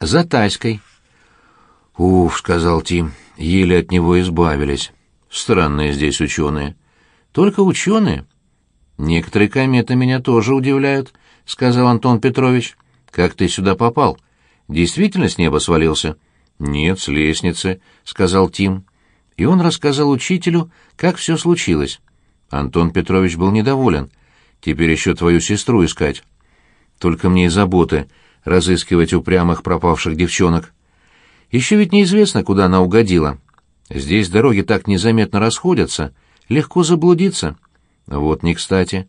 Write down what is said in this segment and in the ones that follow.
за Таськой. «Уф», — сказал Тим, — еле от него избавились. Странные здесь ученые. Только ученые? Некоторые кометы меня тоже удивляют, — сказал Антон Петрович. Как ты сюда попал? Действительно с неба свалился? Нет, с лестницы, — сказал Тим. И он рассказал учителю, как все случилось. Антон Петрович был недоволен. Теперь еще твою сестру искать. Только мне и заботы разыскивать упрямых пропавших девчонок. Еще ведь неизвестно, куда она угодила. Здесь дороги так незаметно расходятся, легко заблудиться. Вот не кстати.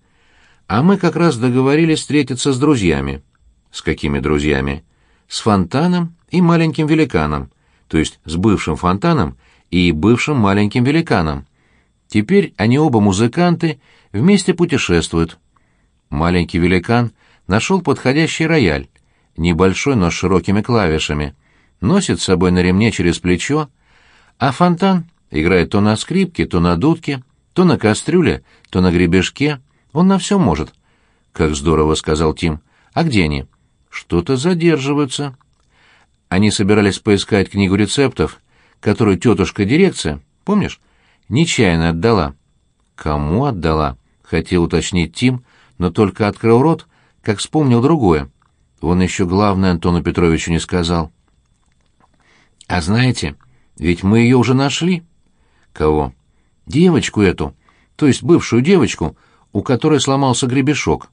А мы как раз договорились встретиться с друзьями. С какими друзьями? С фонтаном и маленьким великаном, то есть с бывшим фонтаном и бывшим маленьким великаном. Теперь они оба музыканты, вместе путешествуют. Маленький великан нашел подходящий рояль, небольшой, но с широкими клавишами, носит с собой на ремне через плечо, а фонтан играет то на скрипке, то на дудке, то на кастрюле, то на гребешке. Он на все может. Как здорово, сказал Тим. А где они? Что-то задерживаются. Они собирались поискать книгу рецептов, которую тетушка дирекция, помнишь, нечаянно отдала. Кому отдала? Хотел уточнить Тим, но только открыл рот, как вспомнил другое. Он еще главное Антону Петровичу не сказал. А знаете, ведь мы ее уже нашли. Кого? Девочку эту, то есть бывшую девочку, у которой сломался гребешок.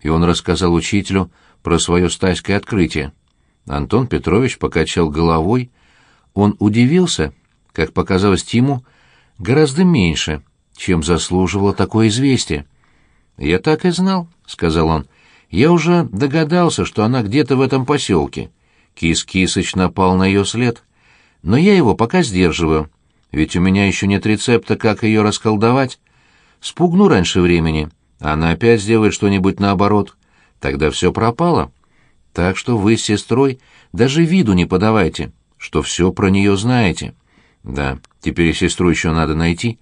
И он рассказал учителю про свое стайское открытие. Антон Петрович покачал головой. Он удивился, как показалось Тиму, гораздо меньше, чем заслуживало такое известие. «Я так и знал», — сказал он. «Я уже догадался, что она где-то в этом поселке». Кис-Кисыч напал на ее след но я его пока сдерживаю, ведь у меня еще нет рецепта, как ее расколдовать. Спугну раньше времени, а она опять сделает что-нибудь наоборот. Тогда все пропало. Так что вы с сестрой даже виду не подавайте, что все про нее знаете. Да, теперь и сестру еще надо найти.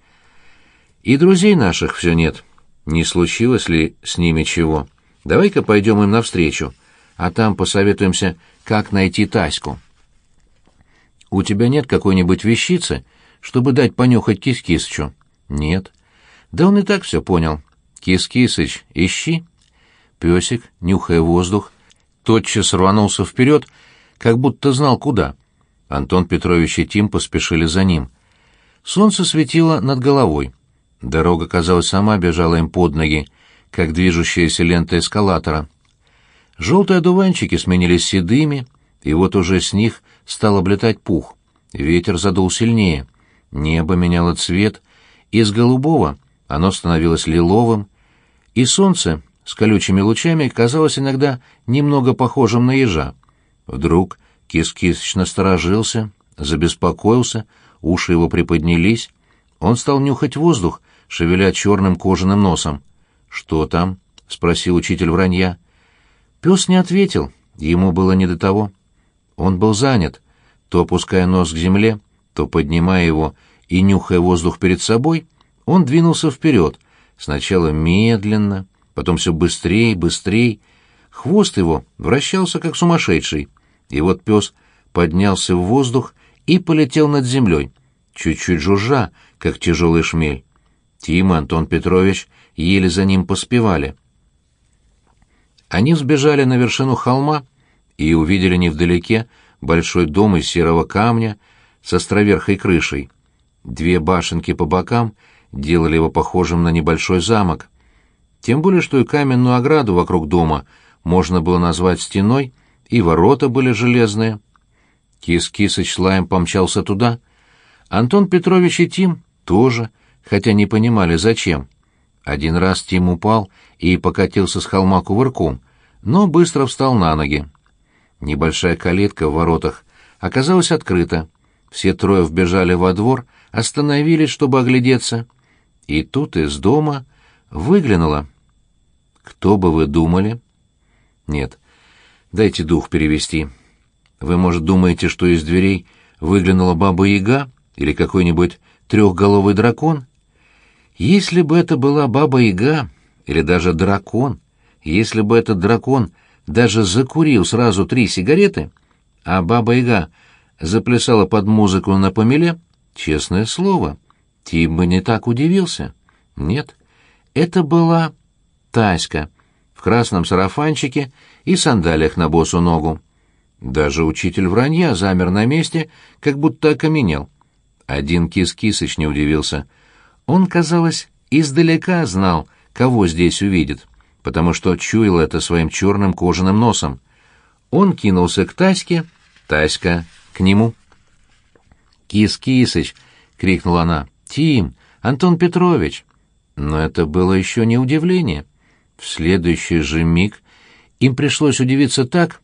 И друзей наших все нет. Не случилось ли с ними чего? Давай-ка пойдем им навстречу, а там посоветуемся, как найти Таську. «У тебя нет какой-нибудь вещицы, чтобы дать понюхать Кис-Кисычу?» «Нет». «Да он и так все понял. Кис-Кисыч, ищи». Песик, нюхая воздух, тотчас рванулся вперед, как будто знал куда. Антон Петрович и Тим поспешили за ним. Солнце светило над головой. Дорога, казалось, сама бежала им под ноги, как движущаяся лента эскалатора. Желтые одуванчики сменились седыми, и вот уже с них стал облетать пух. Ветер задул сильнее. Небо меняло цвет. Из голубого оно становилось лиловым. И солнце с колючими лучами казалось иногда немного похожим на ежа. Вдруг Кис-Кисыч насторожился, забеспокоился, уши его приподнялись. Он стал нюхать воздух, шевеля черным кожаным носом. «Что там?» — спросил учитель вранья. Пес не ответил, ему было не до того. Он был занят, то опуская нос к земле, то поднимая его и нюхая воздух перед собой, он двинулся вперед, сначала медленно, потом все быстрее, быстрее. Хвост его вращался как сумасшедший, и вот пес поднялся в воздух и полетел над землей, чуть-чуть жужжа, как тяжелый шмель. Тим и Антон Петрович еле за ним поспевали. Они взбежали на вершину холма, и увидели невдалеке большой дом из серого камня с островерхой крышей. Две башенки по бокам делали его похожим на небольшой замок. Тем более, что и каменную ограду вокруг дома можно было назвать стеной, и ворота были железные. Кис-Кисыч лаем помчался туда. Антон Петрович и Тим тоже, хотя не понимали, зачем. Один раз Тим упал и покатился с холма кувырком, но быстро встал на ноги. Небольшая калитка в воротах оказалась открыта. Все трое вбежали во двор, остановились, чтобы оглядеться. И тут из дома выглянула. Кто бы вы думали? Нет. Дайте дух перевести. Вы, может, думаете, что из дверей выглянула баба-яга или какой-нибудь трехголовый дракон? Если бы это была баба-яга или даже дракон, если бы этот дракон даже закурил сразу три сигареты, а Баба-Яга заплясала под музыку на помеле, честное слово, Тим бы не так удивился. Нет, это была Таська в красном сарафанчике и сандалиях на босу ногу. Даже учитель вранья замер на месте, как будто окаменел. Один Кис-Кисыч не удивился. Он, казалось, издалека знал, кого здесь увидит, потому что чуял это своим черным кожаным носом. Он кинулся к Таське, Таська к нему. «Кис-Кисыч!» — крикнула она. «Тим! Антон Петрович!» Но это было еще не удивление. В следующий же миг им пришлось удивиться так,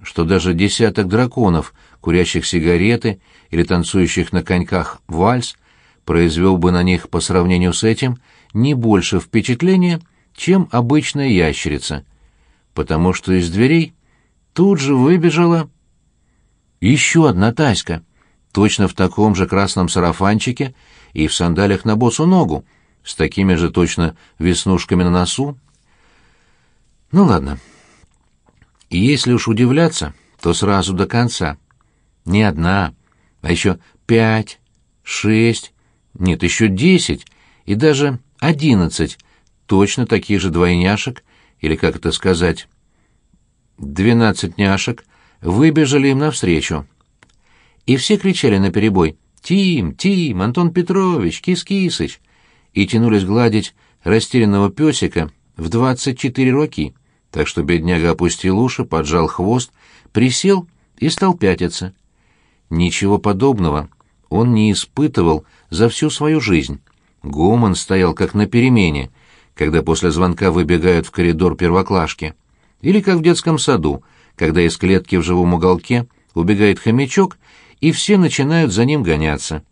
что даже десяток драконов, курящих сигареты или танцующих на коньках вальс, произвел бы на них по сравнению с этим не больше впечатления, чем обычная ящерица, потому что из дверей тут же выбежала еще одна Таська, точно в таком же красном сарафанчике и в сандалиях на босу ногу, с такими же точно веснушками на носу. Ну ладно, если уж удивляться, то сразу до конца. Не одна, а еще пять, шесть, нет, еще десять и даже одиннадцать точно таких же двойняшек, или как это сказать, двенадцать няшек, выбежали им навстречу. И все кричали наперебой «Тим! Тим! Антон Петрович! Кис-Кисыч!» и тянулись гладить растерянного песика в двадцать четыре роки так что бедняга опустил уши, поджал хвост, присел и стал пятиться. Ничего подобного он не испытывал за всю свою жизнь. Гомон стоял как на перемене, когда после звонка выбегают в коридор первоклашки. Или как в детском саду, когда из клетки в живом уголке убегает хомячок, и все начинают за ним гоняться.